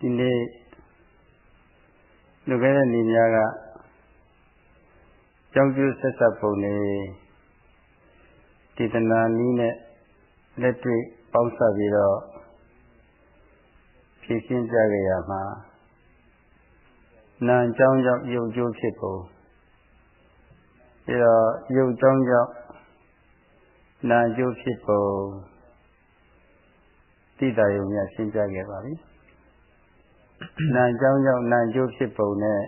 ဒီနေ့လူခဲ့တဲ့နေများကကြောင်းကျိုးဆက်ဆက်ပုံနေဒေသနာနည်းနဲ့လက်တွေ့ပေါင်းစပ်ပြီးတော့ဖြည့်ရှင်းကြကြရမှာနာအကြောင်းကြောင့်ယုတ်ကျိုးဖြစ်ပုံပြီးတော့ယုတ်ကြောင်းကြောင့်နာကျိုးဖြစ်ပုံတိတယုံများရှင်းပြခဲ့ပါပြီ နာကြောင်းကြောင့်နာကျိုးဖြစ်ပုံနဲ့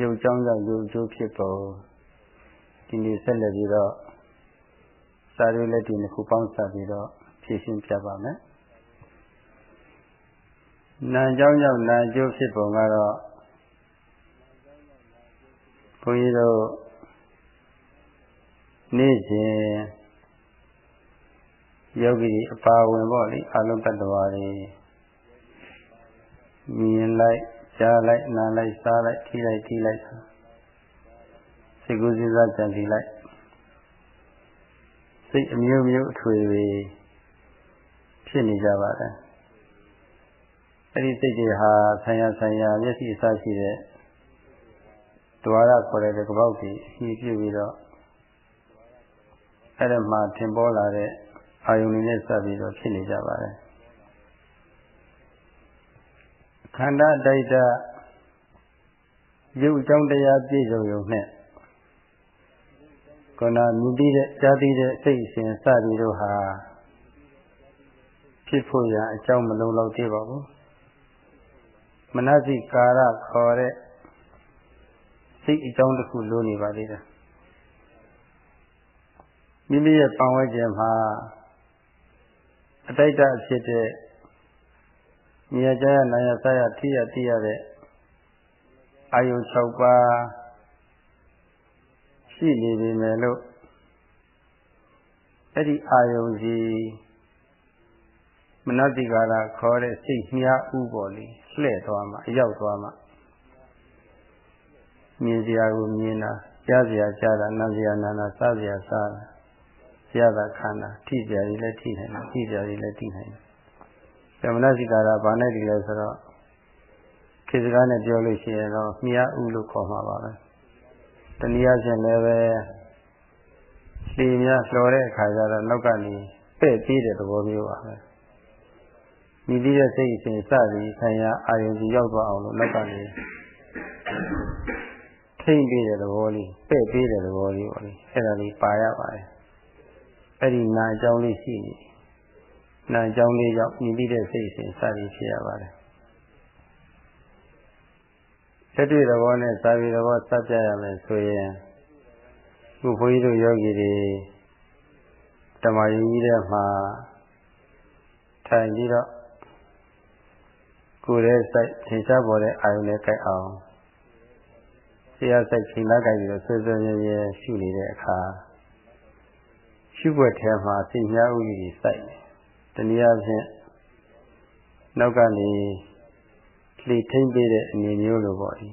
ယုတ်ကြောင်းကြောင့်ယုတ်ကျိုးဖြစ်ပုံဒီနေ့ဆက်လက်ပြီးတော့စာရေးလက်ဒီနှစ်ခုပေါင်းစပ်ပြီးတော့ဖြည့်ရှင်းပြပါမယ်နာကြောင်းကြောင့်နာကျိုးဖြစ်ပုံကတော့ဘုန်းကြီးတို့နေ့စဉ်ယောဂီအပါဝင်ပေါ့လေအလုံးတ attva တွေ မြင်လိုက်ကြားလိုက်နားလိုက်စားလိုက်ထိလိုက်ထိလိုက်စိတ်ကူးစဉ်းစားကြံစီလိုက်စိတ်အမျိုးမျိုးအထွေတွေဖြစ်နေကြပါတယ်အဲ့ဒီစိတ်တွေဟာဆံရဆံရမျက်စိအစရှိတဲ့ဒွါရခေါ်တဲ့ကပောက်ကြီးအရှိပြုပြီးတော့အဲ့ဒါမှထင်ပေါ်လာတဲ့အာယုန်တွေနဲ့စပ်ပြီးတော့ဖြစ်နေကြပါတယ် ခန္ဓာတိုက်တာရုပ်အကြောင်းတရားပြည့်စုံရုံနဲ့ခန္ဓာမြည်ပြီးတဲ့ကြားသိတဲ့စိတ်အစဉ်စသည်တို့ဟာဖြစ်ဖို့ရအကြောင်းမလုံးလောက်သေးပါဘူးမနစိကာရခေါ်တဲ့စိတ်အကြောင်းတစ်ခုလိုနေပါသေးတယ်မိမိရဲ့ပတ်ဝန်းကျင်မှာအတိုက်တဖြစ်တဲ့ မြာကြရနာရဆရထိရတိရတဲ့အာယု6ပါးရှိနေပြီမယ်လို့အဲ့ဒီအာယုစီမနတိကာရခေါ်တဲ့စိတ်မြားဥပေါ်လေးလှည့်သွားမှအရောက်သွားမှမြင်စရာကိုမြင်တာကြားစရာကြားတာနားစရာနားတာစားစရာစားတာရတာခန္ဓာထိကြရည်လည်းထိနိုင်တယ်ထိကြရည်လည်းထိနိုင်တယ်သ မဏစိကာရဘာနဲ့ဒီလဲဆိုတော့ခေစကားနဲ့ပြောလို့ရှိရင်တော့မြားဥလို့ခေါ်မှာပါပဲတနည်းအားဖြင့်လည်းပဲလှေများလှော်တဲ့အခါကျတော့နောက်ကနေပဲ့ပြေးတဲ့သဘောမျိုးပါပဲမိသည့်ရဲ့စိတ်အစဉ်စသည်ခံရအာယုံကြီးရောက်သွားအောင်လို့နောက်ကနေထိမ့်ပေးတဲ့သဘောလေးပဲ့ပေးတဲ့သဘောလေးပေါ့လေအဲ့ဒါလေးပါရပါတယ်အဲ့ဒီနာအကြောင်းလေးရှိနေ နာအကြောင်းလေးကြောင့်မြင်ပြီးတဲ့စိတ်စဉ်စသည်ဖြစ်ရပါတယ်သက်တွေ့သဘောနဲ့စာပေသဘောစပ်ပြရမယ်ဆိုရင်ခုဘုန်းကြီးတို့ယောဂီတွေဓမ္မယုံကြီးတဲ့မှာထိုင်ပြီးတော့ကိုယ်ရဲ့စိတ်ထင်ရှားပေါ်တဲ့အာယုန်နဲ့ကြိုက်အောင်ဆရာစိတ်ချိန်လာကြပြီးတော့ဆွေးဆွေးမြဲမြဲရှုနေတဲ့အခါရှုွက်ထဲမှာစိတ်များဥကြီးစိုက်တယ်။ တနည်းအားဖြင့်နောက်ကနေလှိထိမ့်ပေးတဲ့အနေမျိုးလိုပေါ့ဒီ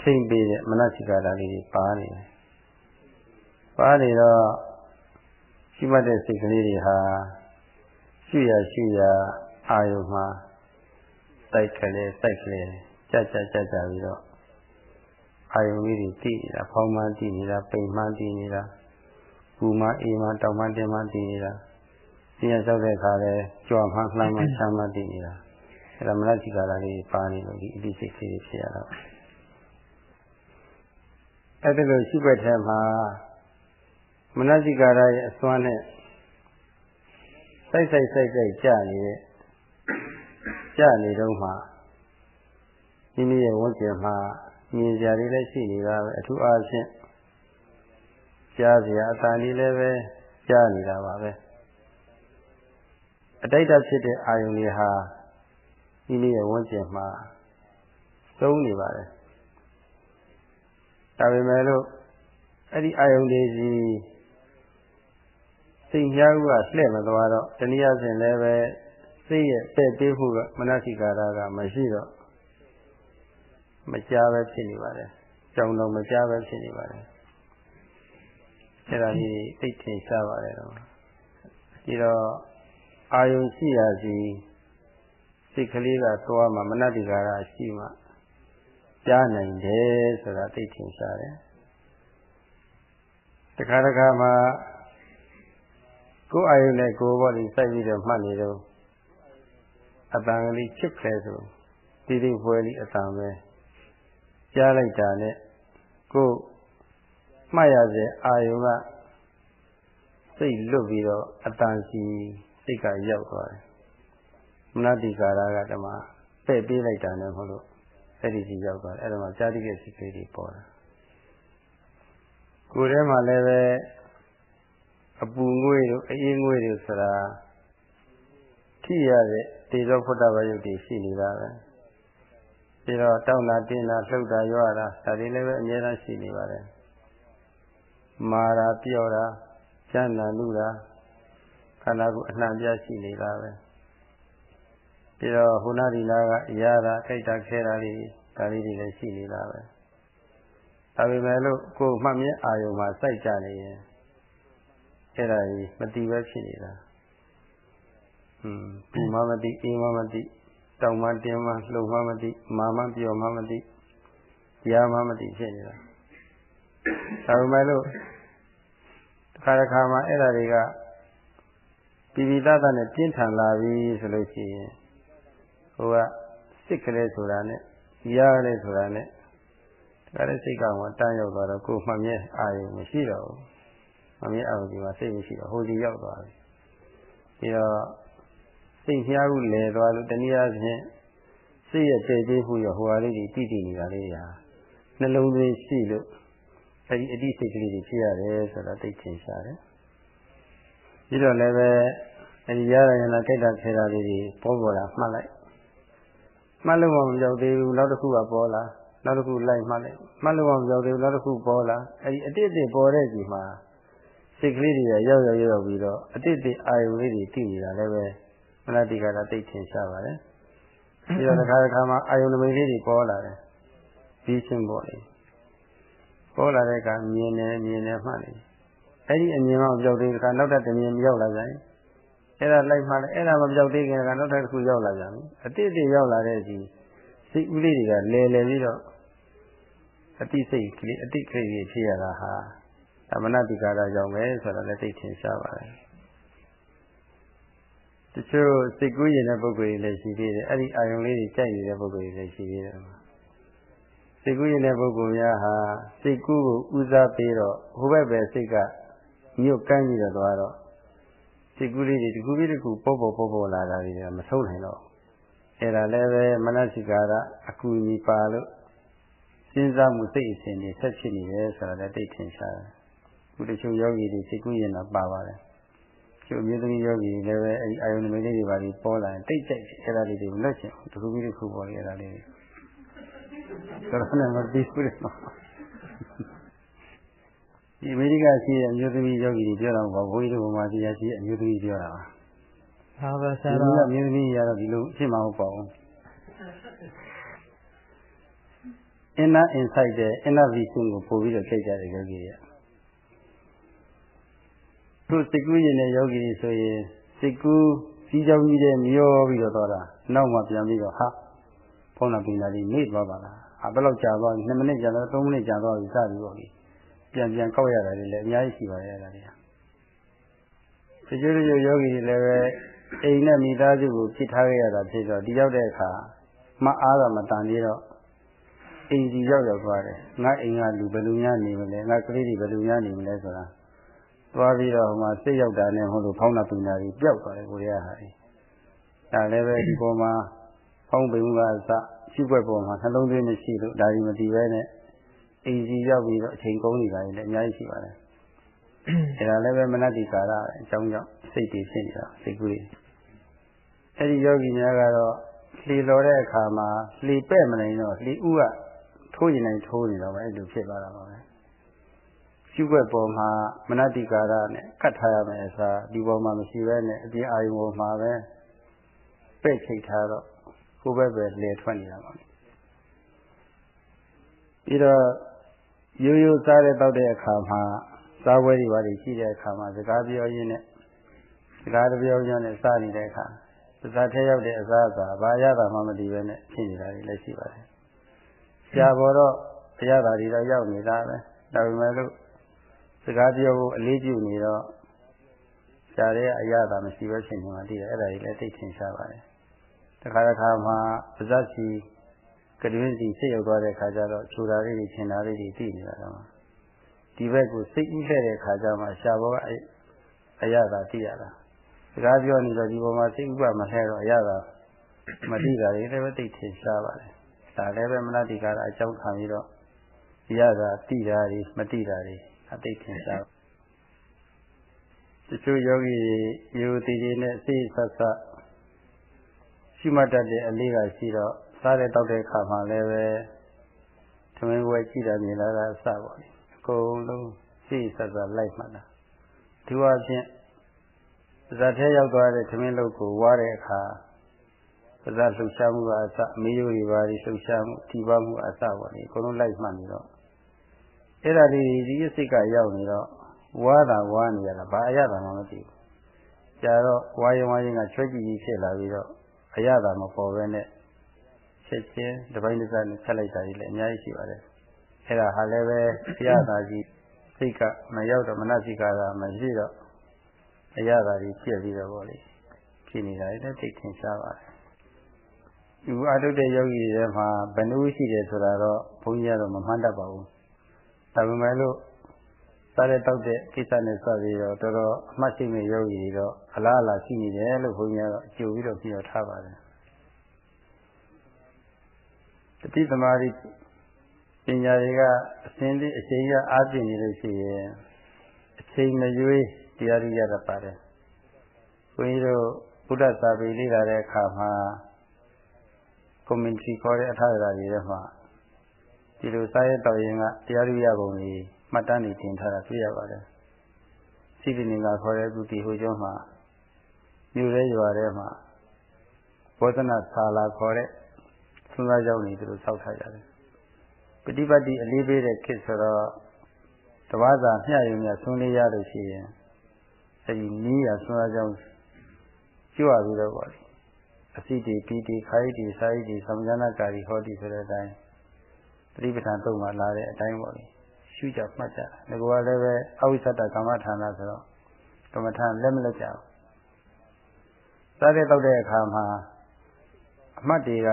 ထိမ့်ပေးတဲ့မနစိကာတာလေးတွေပါနေတယ်။ပါနေတော့ရှိမှတ်တဲ့စိတ်ကလေးတွေဟာရှုရရှုရအာယုမှာစိုက်ကလေးစိုက်ကလေးကြကြကြကြပြီးတော့အာယုလေးတွေတည်နေတာဖောင်းမှန်းတည်နေတာပိန်မှန်းတည်နေတာပူမှအေးမှတောက်မှတင်းမှတည်နေတာ ဆင်းရဲလျှောက်တဲ့အခါလဲကြွမှလှမ်းမှချမ်းမှတည်နေတာအဲဒါမနတိကာရလေးပါနေလို့ဒီအတိစိတ်လေးဖြစ်ရတော့အဲ့ဒါလို့ရှိွက်ထဲမှာမနတိကာရရဲ့အစွမ်းနဲ့စိုက်စိုက်စိုက်စိုက်ကြာနေတဲ့ကြာနေတော့မှမိမိရဲ့ဝန်းကျင်မှာမြင်ကြရည်လည်းရှိနေတာပဲအထူးအားဖြင့်ကြားစရာအတန်လေးလည်းပဲကြားနေတာပါပဲ အတိတ်ဖြစ်တဲ့အာယုန်တွေဟာဒီနေ့ရဲ့ဝန်းကျင်မှာသုံးနေပါတယ်ဒါပေမဲ့လို့အဲ့ဒီအာယုန်တွေစီစိတ်များကလှည့်မသွားတော့တနည်းအားဖြင့်လည်းပဲစိတ်ရဲ့တဲ့တေးမှုကမနစိကာရကမရှိတော့မကြားပဲဖြစ်နေပါတယ်ကြောင်တော့မကြားပဲဖြစ်နေပါတယ်အဲ့ဒါကြီးသိထင်ရှားပါတယ်တော့ဒီတော့ အာယုံရှိရစီစစိတ်ကလေးကသွားမှမနတိကာရရှိမှကြားနိုင်တယ်ဆိုတာသိထင်ရှားတယ်တခါတခါမှာကိုယ်အာယုနဲ့ကိုယ်ဘောလေးစိုက်ပြီးတော့မှတ်နေတော့အတန်ကလေးချစ်ခဲဆိုတိတိဖွဲလေးအတန်ပဲကြားလိုက်တာနဲ့ကိုယ်မှတ်ရတဲ့အာယုကစိတ်လွတ်ပြီးတော့အတန်စီ စိတ်ကရောက်သွားတယ်မနတိကာရကဓမ္မပဲ့ပေးလိုက်တာနဲ့မဟုတ်လို့အဲ့ဒီစီရောက်သွားတယ်အဲ့ဒါမှဇာတိကစိတ်ကလေးတွေပေါ်တာကိုယ်ထဲမှာလည်းပဲအပူငွေ့တို့အေးငွေ့တို့ဆိုတာထိရတဲ့တေဇောဖုတ္တဗယုတ်တွေရှိနေတာပဲပြီးတော့တောင်းတာတင်းတာလှုပ်တာရွာတာဒါတွေလည်းပဲအများအားရှိနေပါတယ်မာတာပြော့တာကျမ်းနာလူတာ ခန္ဓာကိုယ်အနှံ့ပြရှိနေတာပဲပြီးတော့ဟိုနာဒီနာကအရာတာထိုက်တာခဲတာတွေဒါလေးတွေလည်းရှိနေတာပဲဒါပေမဲ့လို့ကိုယ်မှတ်မြင်အာယုံမှာစိုက်ကြနေရင်အဲ့ဒါကြီးမတိပဲဖြစ်နေတာอืมဒီမှမတိအေးမှမတိတောင်မှတင်းမှလှုပ်မှမတိမာမှပြောမှမတိတရားမှမတိဖြစ်နေတာဒါပေမဲ့လို့တစ်ခါတစ်ခါမှအဲ့ဒါတွေက ပြည်ပြည်သားသားနဲ့ပြင်းထန်လာပြီဆိုလို့ရှိရင်ဟိုကစစ်ကလေးဆိုတာနဲ့ရားကလေးဆိုတာနဲ့ဒါလည်းစိတ်ကောင်ကတန်းရောက်သွားတော့ကိုယ်မှမြဲအာရုံမရှိတော့ဘူးမမြဲအာရုံဒီမှာစိတ်မရှိတော့ဟိုဒီရောက်သွားပြီပြီးတော့စိတ်ဖျားခုလဲသွားလို့တနည်းအားဖြင့်စိတ်ရဲ့တည်သေးမှုရဟိုဟာလေးတွေတည်တည်နေတာလေးတွေဟာနှလုံးသွင်းရှိလို့အဲဒီအတိစိတ်ကလေးတွေဖြစ်ရတယ်ဆိုတာသိချင်ရှားတယ် ပြီးတော့လည်းပဲအဲဒီရရရင်လည်းကြိုက်တာခဲတာလေးတွေပေါ်ပေါ်လာမှတ်လိုက်မှတ်လို့မပြောက်သေးဘူးနောက်တစ်ခုကပေါ်လာနောက်တစ်ခုလိုက်မှတ်လိုက်မှတ်လို့မပြောက်သေးဘူးနောက်တစ်ခုပေါ်လာအဲဒီအတိတ်တွေပေါ်တဲ့ဒီမှာစိတ်ကလေးတွေရောက်ရောက်ရောက်ပြီးတော့အတိတ်တွေအာယုလေးတွေတည်နေတာလည်းပဲမနတိကတာသိထင်ရှားပါတယ်ပြီးတော့တစ်ခါတစ်ခါမှာအာယုနမိတ်လေးတွေပေါ်လာတယ်ပြီးချင်းပေါ်တယ်ပေါ်လာတဲ့အခါမြင်တယ်မြင်တယ်မှတ်တယ် အဲ့ဒီအမြင်မှမပြောက်သေးတဲ့အခါနောက်တစ်မြင်ရောက်လာကြရင်အဲ့ဒါလိုက်မှလည်းအဲ့ဒါမပြောက်သေးခင်ကနောက်တစ်ခုရောက်လာကြပြီအတိတ်တွေရောက်လာတဲ့အချိန်စိတ်ဥလေးတွေကလဲလဲပြီးတော့အတိစိတ်ကလေးအတိတ်ကလေးဖြစ်ရတာဟာသမဏတိကာရကြောင့်ပဲဆိုတာလည်းသိထင်ရှားပါတယ်တချို့စိတ်ကူးရင်တဲ့ပုဂ္ဂိုလ်တွေလည်းရှိသေးတယ်အဲ့ဒီအာယုံလေးတွေကြိုက်နေတဲ့ပုဂ္ဂိုလ်တွေလည်းရှိသေးတယ်စိတ်ကူးရင်တဲ့ပုဂ္ဂိုလ်များဟာစိတ်ကူးကိုဦးစားပေးတော့ဟိုဘက်ပဲစိတ်က ညှို့ကမ်းပြီးတော့သွားတော့စိတ်ကူးလေးတွေတစ်ခုပြီးတစ်ခုပေါ်ပေါ်ပေါ်ပေါ်လာတာတွေမဆုံးနိုင်တော့အဲ့ဒါလည်းပဲမနစိကာရအကူအညီပါလို့စဉ်းစားမှုစိတ်အစဉ်တွေဆက်ဖြစ်နေတယ်ဆိုတာလည်းသိထင်ရှားတယ်ခုတချို့ယောဂီတွေစိတ်ကူးရင်တော့ပါပါတယ်ကျို့မြေသမီးယောဂီတွေလည်းပဲအဲဒီအာယုန်နမိတ်လေးတွေပါပြီးပေါ်လာရင်တိတ်ကြိုက်အဲ့ဒါလေးတွေကိုလွတ်ချင်တစ်ခုပြီးတစ်ခုပေါ်လေအဲ့ဒါလေးတွေဆိုတော့လည်းမပြီးဘူးလေ ဒီအမေရိကရှိတဲ့အမျိုးသမီးယောဂီတွေပြောတာပါဘိုးကြီးတို့ဘုံမှာတရားရှိတဲ့အမျိုးသမီးပြောတာပါဟာပါဆရာတော်အမျိုးသမီးရတော့ဒီလိုဖြစ်မှာမဟုတ်ပါဘူး inner insight တဲ့ inner vision ကိုပို့ပြီးတော့ကြိတ်ကြတယ်ယောဂီတွေကသူစိတ်ကူးရင်တဲ့ယောဂီတွေဆိုရင်စိတ်ကူးစီးကြောင်းကြီးတဲ့မျောပြီးတော့သွားတာနောက်မှပြန်ပြီးတော့ဟာဖုန်းလာပင်လာလေးနေသွားပါလားအဘယ်လောက်ကြာသွားပြီ2မိနစ်ကြာသွား3မိနစ်ကြာသွားပြီစပြီးပေါ့လေ ပြန်ပြန်ကောက်ရတာတွေလည်းအများကြီးရှိပါတယ်အဲ့ဒါတွေကတချို့တချို့ယောဂီတွေလည်းပဲအိမ်နဲ့မိသားစုကိုဖြစ်ထားခဲ့ရတာဖြစ်တော့ဒီရောက်တဲ့အခါမအားတာမတန်သေးတော့အိမ်ကြီးရောက်ရောက်သွားတယ်ငါအိမ်ကလူဘယ်လိုများနေမလဲငါကလေးတွေဘယ်လိုများနေမလဲဆိုတာသွားပြီးတော့ဟိုမှာစိတ်ရောက်တာနဲ့ဟိုလိုဖောင်းတာပူနာတွေပျောက်သွားတယ်ကိုရီးယားဟာတွေဒါလည်းပဲဒီပေါ်မှာဖောင်းပိန်မှုကအစရှိွက်ပေါ်မှာနှလုံးသွင်းမရှိလို့ဒါကြီးမတည်ပဲနဲ့ အိမ်ကြီးရောက်ပြီးတော့အချိန်ကုန်နေတာလည်းအများကြီးရှိပါတယ်အဲဒါလည်းပဲမနတိကာရအကြောင်းကြောင့်စိတ်တည်ဖြစ်နေတာစိတ်ကူးတွေအဲဒီယောဂီများကတော့လှေတော်တဲ့အခါမှာလှေပဲ့မနိုင်တော့လှေဥကထိုးရင်နိုင်ထိုးနေတော့ပဲအဲ့လိုဖြစ်သွားတာပါပဲကျုပ်ွက်ပေါ်မှာမနတိကာရနဲ့ကတ်ထားရမယ်အစားဒီပေါ်မှာမရှိဘဲနဲ့အပြင်အာယုံပေါ်မှာပဲပဲ့ချိတ်ထားတော့ကိုယ်ပဲပဲလဲထွက်နေတာပါပြီးတော့ ရိုးရိုးစားတဲ့တောက်တဲ့အခါမှာစားပွဲတွေပါရှိတဲ့အခါမှာစကားပြောရင်းနဲ့စကားတပြောရင်းနဲ့စားနေတဲ့အခါစားထဲရောက်တဲ့အစားအစာဘာရတာမှမတည်ပဲနဲ့ဖြစ်နေတာတွေလည်းရှိပါတယ်။ရှားပေါ်တော့အရသာတွေတော့ရောက်နေတာပဲ။ဒါပေမဲ့လို့စကားပြောဖို့အလေးပြုနေတော့ရှားတဲ့အရသာမရှိပဲဖြစ်နေမှတည်တယ်အဲ့ဒါကြီးလည်းသိထင်ရှားပါတယ်။တခါတခါမှပါဇက်စီ ကတွင်းစီစိတ်ရောက်သွားတဲ့ခါကျတော့ခြူတာလေးတွေချင်တာလေးတွေသိနေတာတော့ဒီဘက်ကိုစိတ်ဥလှဲ့တဲ့ခါကျမှရှားဘောကအရသာသိရတာစကားပြောနေတော့ဒီပေါ်မှာစိတ်ဥပမလှဲတော့အရသာမသိတာတွေလည်းပဲသိထင်ရှားပါတယ်ဒါလည်းပဲမနတိကာရအကြောင်းခံပြီးတော့ဒီရသာသိတာတွေမသိတာတွေအသိထင်ရှားတချို့ယောဂီယူတည်တည်နဲ့စိတ်ဆက်ဆက်ရှိမှတ်တတ်တဲ့အလေးကရှိတော့ စားတဲ့တောက်တဲ့ခါမှလည်းပဲသမင်းဝဲကြည့်တာမြင်လာတာအစပါလေအကုန်လုံးစိတ်ဆက်ဆက်လိုက်မှတ်တာဒီဝါဖြင့်ဇာထဲရောက်သွားတဲ့သမင်းလုတ်ကိုဝါတဲ့အခါပါဇာလှုပ်ရှားမှုကအစအမေးရိုးတွေပါလှုပ်ရှားမှုထိပါမှုအစပါလေအကုန်လုံးလိုက်မှတ်နေတော့အဲ့ဒါဒီဒီစိတ်ကရောက်နေတော့ဝါတာဝါနေရတာဘာအရသာမှမသိဘူးကြာတော့ဝါရင်ဝါရင်ကချွဲကြည့်ကြီးဖြစ်လာပြီးတော့အရသာမပေါ်ပဲနဲ့ ချက်ချင်းတပိုင်းတစ်စနဲ့ဆက်လိုက်တာကြီးလည်းအများကြီးရှိပါတယ်အဲ့ဒါဟာလည်းပဲအရသာကြီးစိတ်ကမရောက်တော့မနစိကာကမရှိတော့အရသာကြီးပြည့်ပြီးတော့ဗောလေဖြစ်နေတာလည်းသိထင်ရှားပါတယ်ဒီအတုတဲ့ယောဂီတွေမှာဘယ်နှဦးရှိတယ်ဆိုတာတော့ဘုန်းကြီးကတော့မမှန်းတတ်ပါဘူးဒါပေမဲ့လို့စားတဲ့တောက်တဲ့ကိစ္စနဲ့စပြီးတော့တော်တော်အမှတ်ရှိမဲ့ယောဂီတွေတော့အလားအလာရှိနေတယ်လို့ဘုန်းကြီးကတော့အကျိုးပြီးတော့ပြောထားပါတယ် တတိသမารိပညာတွေကအစင်းလေးအချိန်ရအားပြည့်နေလို့ရှိရင်အချိန်မရွေးတရားရရတတ်ပါတယ်ဘုန်းကြီးတို့ဘုဒ္ဓစာပေလေ့လာတဲ့အခါမှာကွန်မင်တီခေါ်တဲ့အထာရတာတွေထဲမှာဒီလိုစာရဲတော်ရင်ကတရားရရပုံကြီးမှတ်တမ်းတွေတင်ထားတာတွေ့ရပါတယ်စိတ္တနေကခေါ်တဲ့သူဒီဟိုကျောင်းမှာမြို့ရဲရွာထဲမှာဘောဓနာဆာလာခေါ်တဲ့ သုံးသားကြောင်းတွေသူတို့စောက်ထားကြတယ်ပฏิပတ်တိအလေးပေးတဲ့ခေတ်ဆိုတော့တဘာသာမျှရုံနဲ့ဆွန်းလေးရလို့ရှိရင်အဲဒီနီးရဆွန်းသားကြောင်းကျွတ်ပြီးတော့ပေါ့လေအစိတိပီတိခိုင်းတိစာရိတိသံဃာနာကာရီဟောတိဆိုတဲ့အတိုင်းပฏิပဌာန်သုံးမှာလာတဲ့အတိုင်းပေါ့လေရှုကြမှတ်ကြဒါကလည်းပဲအဝိသတ္တကမ္မဌာနဆိုတော့ကမ္မဌာန်လက်မလက်ကြဘူးစားတဲ့တောက်တဲ့အခါမှာအမှတ်တွေက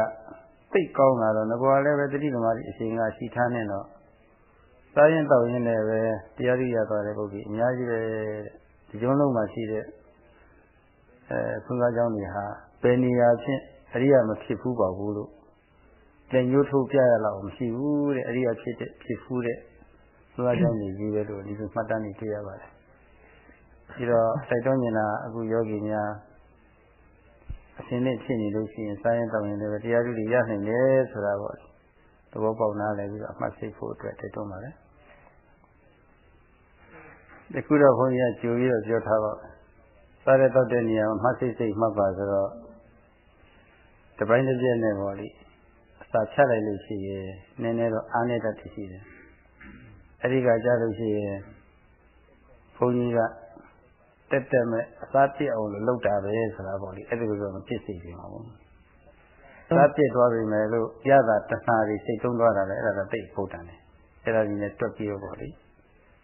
သိကောင်းလာတော့ငကောလည်းပဲတတိသမารီအချိန်ကရှိထားနေတော့စားရင်တောက်ရင်လည်းပဲတရားရိရသွားတဲ့ပုဂ္ဂိုလ်အများကြီးပဲဒီကျုံးလုံးမှာရှိတဲ့အဲသုံးစားကြောင်းတွေဟာဘယ်နေရာဖြင့်အရိယာမဖြစ်ဘူးပါဘူးလို့ပြန်ညှိုးထုတ်ပြရလောက်မရှိဘူးတဲ့အရိယာဖြစ်တဲ့ဖြစ်ဖူးတဲ့သုံးစားကြောင်းတွေကြီးပဲလို့ဒီလိုမှတ်တမ်းနေတွေ့ရပါတယ်ပြီးတော့စိုက်တော့ညင်တာအခုယောဂီများ အရှင်နဲ့ဖြစ်နေလို့ရှိရင်စားရင်တောင်းရင်လည်းတရားဓုတွေရနိုင်တယ်ဆိုတာပေါ့သဘောပေါက်နားလည်ပြီးတော့အမှတ်စိတ်ဖို့အတွက်တိုက်တွန်းပါတယ်ဒီခုတော့ဘုန်းကြီးကကြိုပြီးတော့ပြောထားပါစားတဲ့တောက်တဲ့နေရာမှာမှတ်စိတ်စိတ်မှတ်ပါဆိုတော့တပိုင်းတစ်ပြည့်နဲ့ပေါ့လေအစာဖြတ်လိုက်လို့ရှိရင်နည်းနည်းတော့အားနေတတ်ရှိတယ်အဲဒီကကြားလို့ရှိရင်ဘုန်းကြီးက တက်တက်မဲ့အစားပြစ်အောင်လို့လုပ်တာပဲဆိုတာပေါ့လေအဲ့ဒီလိုတော့မဖြစ်စေချင်ပါဘူးစားပြစ်သွားပြီမယ်လို့ရတာတဏှာတွေစိတ်သုံးသွားတာလေအဲ့ဒါတော့တိတ်ဖို့တန်တယ်အဲ့ဒါကြီးနဲ့တွက်ပြီးတော့ပေါ့လေ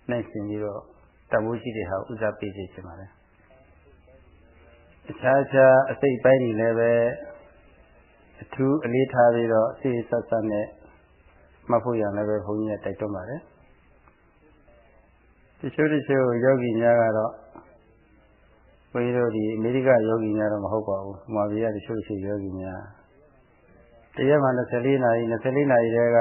နိုင်ရှင်ပြီးတော့တမိုးရှိတဲ့ဟာဥစားပေးစေချင်ပါတယ်အခြားအခြားအစိတ်ပိုင်းတွေလည်းပဲအထူးအလေးထားပြီးတော့စိတ်ဆက်ဆက်နဲ့မှတ်ဖို့ရလည်းပဲဘုန်းကြီးကတိုက်တွန်းပါတယ်တချို့တချို့ယောဂီများကတော့ ဘုန်းကြီးတို့ဒီအမေရိကယောဂီများတော့မဟုတ်ပါဘူး။မာဘီယာတချို့ရှိယောဂီများတရက်မှ24နာရီ24နာရီတည်းက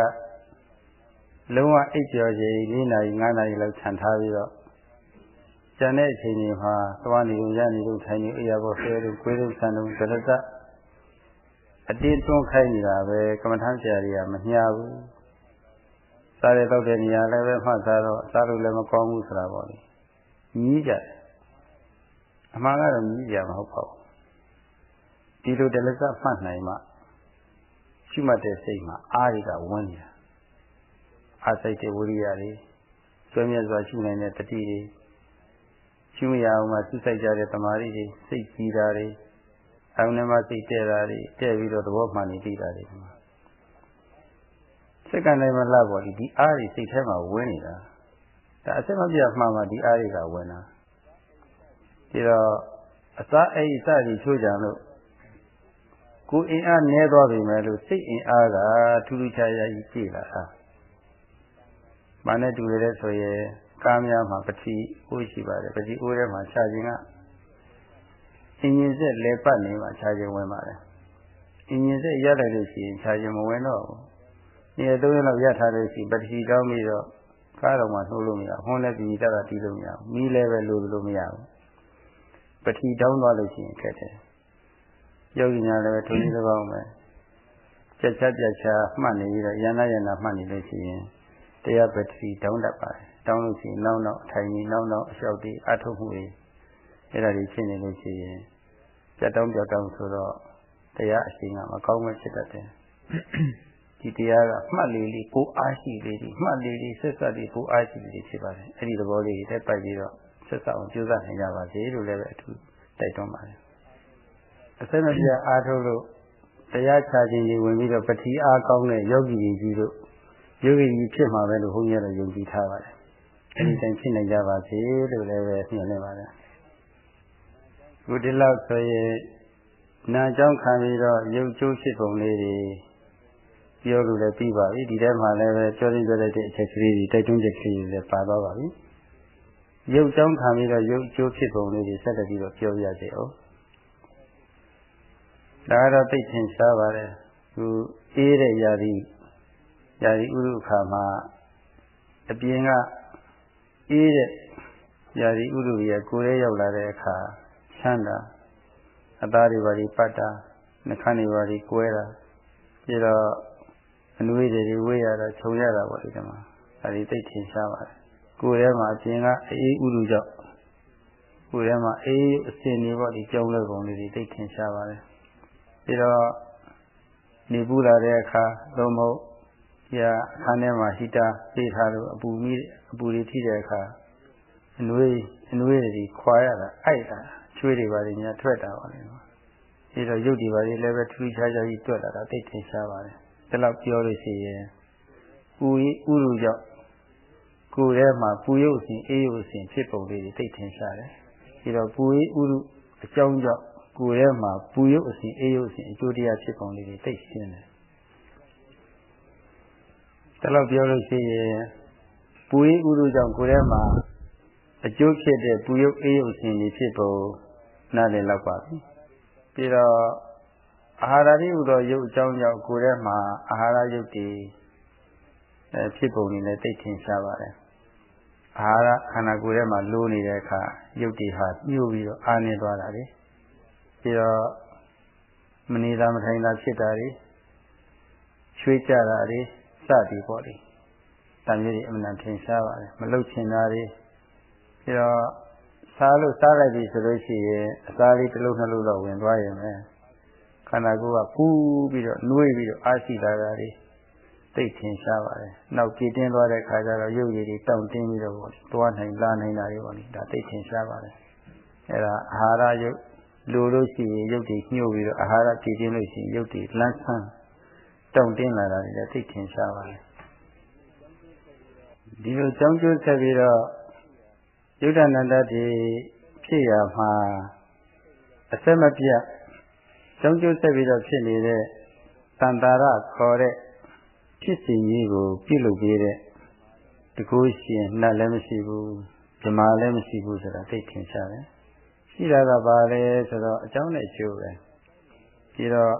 လုံးဝအိပ်ကျော်ချိန်4နာရီ5နာရီလောက်ခြံထားပြီးတော့ကျန်တဲ့အချိန်တွေမှာသွားနေုံရနေုံထိုင်နေအရာပေါ်ဆဲလို့ကိုယ်တို့ဆန်လို့ဒရဇအတင်းတွန်းခိုင်းနေတာပဲကမ္မထမ်းဆရာကြီးကမညာဘူးစားရတော့တဲ့နေရာလည်းပဲမှတ်သားတော့စားလို့လည်းမကောင်းဘူးဆိုတာပေါ့လေကြီးကြတယ် အမှန်ကတော့မြည်ကြမဟုတ်ပါဘူးဒီလိုတလကမှတ်နိုင်မှရှိမှတ်တဲ့စိတ်မှာအားတွေကဝင်နေတာအားစိတ်တွေဝိရိယတွေကျွမ်းမြတ်စွာရှိနိုင်တဲ့တတိတွေရှိမရအောင်မှစုဆိုင်ကြတဲ့တမာရီတွေစိတ်ကြီးတာတွေအာယုန်ထဲမှာစိတ်တဲ့တာတွေတဲ့ပြီးတော့သဘောမှန်နေသိတာတွေစက္ကန့်တိုင်းမလှပေါ်ဒီအားတွေစိတ်ထဲမှာဝင်နေတာဒါအစမပြမှန်မှဒီအားတွေကဝင်တာ ဒီတော့အစားအဲ့ဒီစသည်ချိုးကြလို့ကိုအင်အားနည်းသွားပြီမဲ့လို့စိတ်အင်အားကထူးထူးခြားခြားကြီးပြည့်လာတာ။မာနဲ့တူရတဲ့ဆိုရင်ကားများမှာပတိအိုးရှိပါတယ်ပတိအိုးထဲမှာခြာခြင်းကအင်ရင်ဆက်လဲပတ်နေမှာခြာခြင်းဝင်ပါတယ်။အင်ရင်ဆက်ရလိုက်လို့ရှိရင်ခြာခြင်းမဝင်တော့ဘူး။ဒီသုံးရက်လောက်ရထားလို့ရှိရင်ပတိတောင်းပြီးတော့ကားတော်မှာနှိုးလို့မရဘူး။ဟွန်းလည်းပြီးတတ်တာတီးလို့မရဘူး။မီးလည်းပဲလို့လို့မရဘူး။ ပတိတောင်းသွားလို့ရှိရင်ခက်တယ်။ယောဂီများလည်းထုံးကြီးတစ်ပေါင်းပဲကြက်ချက်ပြက်ချာမှတ်နေပြီးတော့ယန္နာယန္နာမှတ်နေလို့ရှိရင်တရားပတိတောင်းတတ်ပါတယ်တောင်းလို့ရှိရင်နောက်နောက်အထိုင်ကြီးနောက်နောက်အလျှောက်တွေအထုတ်မှုတွေအဲ့ဒါတွေဖြစ်နေလို့ရှိရင်ကြက်တောင်းကြောက်တောင်းဆိုတော့တရားအရှင်ကမကောင်းမှဖြစ်တတ်တယ်ဒီတရားကမှတ်လေးလေးကိုအားရှိလေးဒီမှတ်လေးလေးဆက်ဆက်လေးကိုအားရှိလေးဖြစ်ပါတယ်အဲ့ဒီသဘောလေးတွေတက်ပိုက်ပြီးတော့ ဆက်ဆက်အောင်ကြိုးစားနိုင်ကြပါစေလို့လည်းပဲအထူးတိုက်တွန်းပါတယ်အစမပြအားထုတ်လို့တရားချခြင်းတွေဝင်ပြီးတော့ပတိအားကောင်းတဲ့ယောဂီကြီးကြီးတို့ယောဂီကြီးဖြစ်မှာပဲလို့ဘုန်းကြီးကတော့ယုံကြည်ထားပါတယ်။အဲဒီတိုင်ဖြစ်နိုင်ကြပါစေလို့လည်းပဲညွှန်နေပါတယ်။ခုဒီလောက်ဆိုရင်နာကြောင်းခံပြီးတော့ရုပ်ကျိုးဖြစ်ပုံလေးတွေပြောလို့လည်းပြီးပါပြီ။ဒီထဲမှာလည်းပဲပြောရင်းပြောတဲ့အချက်ကလေးတွေတိုက်တွန်းချက်ကလေးတွေလည်းပါသွားပါပြီ။ ရုပ်ကြောင်းခံပြီးတော့ရုပ်ကျိုးဖြစ်ပုံလေးတွေဆက်လက်ပြီးတော့ပြောရစေအောင်။ဒါကတော့သိထင်ရှားပါတယ်သူအေးတဲ့ယာတိယာတိဥရုခါမှာအပြင်ကအေးတဲ့ယာတိဥရုရဲ့ကိုယ်ရဲရောက်လာတဲ့အခါချမ်းသာအသားတွေပါပြီးပတ်တာနှခမ်းတွေပါပြီးကွဲတာပြီးတော့အနွေးတွေဝေးရတာခြုံရတာပေါ့ဒီကမှာအဲဒီသိထင်ရှားပါတယ် ကိုယ်ထဲမှာအပြင်ကအေးဥရုကြောင့်ကိုယ်ထဲမှာအေးအစင်တွေပေါ့ဒီကြောင်းလဲပုံလေးတွေသိထင်ရှားပါတယ်ပြီးတော့နေပူလာတဲ့အခါသို့မဟုတ်ရအခန်းထဲမှာဟီတာပေးထားလို့အပူမီးအပူတွေထိတဲ့အခါအနွေးအနွေးတွေခွာရတာအိုက်တာချွေးတွေပါနေများထွက်တာပါလေပြီးတော့ရုပ်တွေပါလေလည်းပဲထူးခြားခြားကြီးတွက်လာတာသိထင်ရှားပါတယ်ဒါတော့ပြောလို့ရှိရင်ပူဥရုကြောင့် ကိုယ်ထဲမှာပူရုပ်စဉ်အေးရုပ်စဉ်ဖြစ်ပုံလေးတွေသိထင်ရှားတယ်ပြီးတော့ပူဥရုအကြောင်းကြောင့်ကိုယ်ထဲမှာပူရုပ်အစဉ်အေးရုပ်အစဉ်အကျိုးတရားဖြစ်ပုံလေးတွေသိရှင်းတယ်။ဒါတော့ပြောလို့ရှိရင်ပူရေးဥရုကြောင့်ကိုယ်ထဲမှာအကျိုးဖြစ်တဲ့ပူရုပ်အေးရုပ်စဉ်တွေဖြစ်ပုံနားလည်လောက်ပါပြီ။ပြီးတော့အာဟာရတိဟူသောရုပ်အကြောင်းကြောင့်ကိုယ်ထဲမှာအာဟာရရုပ်တွေ အဲဖြစ်ပုံတွေလည်းသိထင်ရှားပါတယ်။အာဟာရခန္ဓာကိုယ်ထဲမှာလိုးနေတဲ့အခါရုပ်တွေဟာညှို့ပြီးတော့အားနေသွားတာလေ။ပြီးတော့မနေတာမထိုင်တာဖြစ်တာတွေချွေးကြတာတွေစသည်ပေါ့လေတန်ကြီးတွေအမှန်ထင်ရှားပါတယ်မလုတ်ချင်တာတွေပြီးတော့စားလို့စားလိုက်ပြီဆိုလို့ရှိရင်အစားလေးတစ်လုံးနှလုံးတော့ဝင်သွားရင်ပဲခန္ဓာကိုယ်ကပူပြီးတော့နှွေးပြီးတော့အားရှိလာတာတွေ သိထင်ရှားပါတယ်နောက်ကြည်တင်းသွားတဲ့ခါကျတော့ရုပ်ရည်တွေတောင့်တင်းပြီးတော့သွားနိုင်လာနိုင်တာတွေပေါ့လေဒါသိထင်ရှားပါတယ်အဲ့ဒါအာဟာရယုတ်လိုလို့ရှိရင်ရုပ်တွေညှို့ပြီးတော့အာဟာရဖြည့်တင်းလို့ရှိရင်ရုပ်တွေလန်းဆန်းတောင့်တင်းလာတာတွေလည်းသိထင်ရှားပါလေဒီလိုကြောင်းကျိုးဆက်ပြီးတော့ယုဒ္ဓနန္တတိဖြစ်ရမှာအစမပြတ်ကြောင်းကျိုးဆက်ပြီးတော့ဖြစ်နေတဲ့တန်တာရခေါ်တဲ့ ဖြစ်စဉ်ကြီးကိုပြုလုပ်ပေးတဲ့တကူရှင်နှက်လည်းမရှိဘူးဇမာလည်းမရှိဘူးဆိုတာသိထင်ရှားတယ်ရှိတာကဘာလဲဆိုတော့အကြောင်းနဲ့အကျိုးပဲပြီးတော့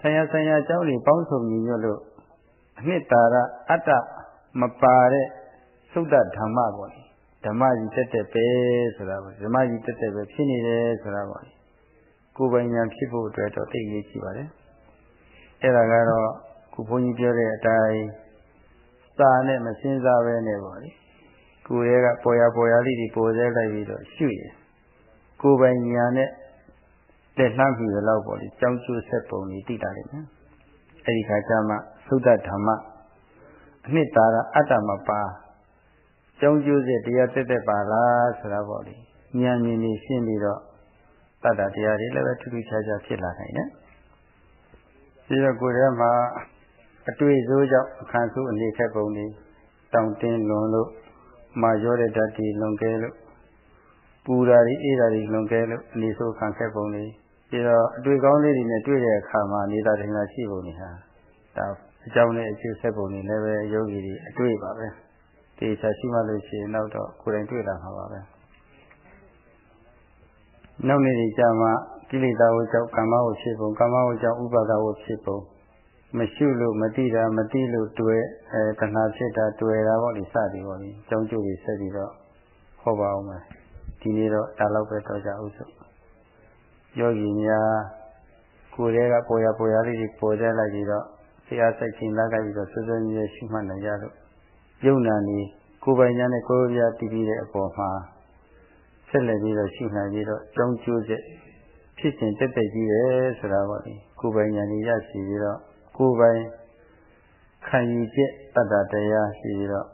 ဆံရဆံရအကြောင်းတွေပေါင်းစုံညီညွတ်လို့အနှစ်သာရအတ္တမပါတဲ့သုဒ္ဓဓမ္မပေါ့လေဓမ္မကြီးတက်တက်ပဲဆိုတာပေါ့ဓမ္မကြီးတက်တက်ပဲဖြစ်နေတယ်ဆိုတာပေါ့လေကိုယ်ပိုင်ဉာဏ်ဖြစ်ဖို့အတွက်တော့သိရေးကြည့်ပါတယ်အဲ့ဒါကတော့ ခုဘုန်းကြီးပြောတဲ့အတိုင်းစာနဲ့မစင်းစားပဲနဲ့ပေါ့လေကိုယ်ရဲ့ကပေါ်ရပေါ်ရလေးတွေပေါ်သေးလိုက်ပြီးတော့ရှုရကိုယ်ပိုင်ညာနဲ့တက်လှမ်းပြီးတော့ပေါ့လေကြောင်းကျိုးဆက်ပုံကြီးသိတာလေနော်အဲဒီခါကျမှသုဒ္ဓဓမ္မအနှစ်သာရအတ္တမပါကြောင်းကျိုးဆက်တရားတက်တက်ပါလားဆိုတာပေါ့လေဉာဏ်မြင်နေရှင်းပြီးတော့တတ္တတရားတွေလည်းပဲထူးထူးခြားခြားဖြစ်လာနိုင်တယ်ပြီးတော့ကိုယ်ထဲမှာ အတွေ့အကြုံကြောင့်အခန်းစုအနေခက်ပုံတွေတောင့်တင်းလွန်လို့မာရောတဲ့ဓာတ်တွေလွန်ကဲလို့ပူတာတွေအေးတာတွေလွန်ကဲလို့အနေဆိုးခံခက်ပုံတွေပြီးတော့အတွေ့ကောင်းလေးတွေနဲ့တွေ့တဲ့အခါမှာနေတာတင်တာရှိပုံတွေဟာဒါအကြောင်းနဲ့အကျိုးဆက်ပုံတွေလည်းပဲယောဂီတွေအတွေ့ပါပဲဒီချာရှိမှလို့ရှိရင်နောက်တော့ကိုယ်တိုင်တွေ့လာမှာပါပဲနောက်နေ့ဒီကြမှာကိလေသာဝကြောင့်ကာမဝဖြစ်ပုံကာမဝကြောင့်ဥပါဒဝဖြစ်ပုံ မရှိလို့မတိတာမတိလို့တွေ့အဲတဏှာဖြစ်တာတွေ့တာပေါ့ဒီစသည်ပေါ့ဒီကြောင်းကျိုးတွေဆက်ပြီးတော့ဟောပါအောင်မယ်ဒီနေ့တော့ဒါလောက်ပဲတော့ကြအောင်စို့ယောဂီများကိုယ်တည်းကပေါ်ရပေါ်ရလေးတွေပေါ်ကြလိုက်ပြီးတော့ဆရာစိတ်ချင်းလာကြပြီးတော့စွစွမြဲရှိမှနိုင်ကြလို့ယုံနာနေကိုယ်ပိုင်ညာနဲ့ကိုယ်ပြတည်ပြီးတဲ့အပေါ်မှာဆက်လက်ပြီးတော့ရှိနိုင်ပြီးတော့ကြောင်းကျိုးချက်ဖြစ်စဉ်တက်တက်ကြီးပဲဆိုတာပေါ့ဒီကိုယ်ပိုင်ညာနေရရှိပြီးတော့ ကိုယ်ပိုင်ခံယူချက်တတ္တတရားရှိပြီးတော့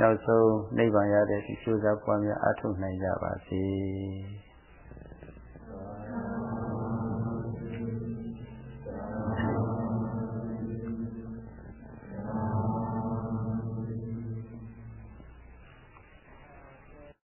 နောက်ဆုံးနိဗ္ဗာန်ရတဲ့ဒီကျိုးစားပွားများအထုနိုင်ကြပါစေ။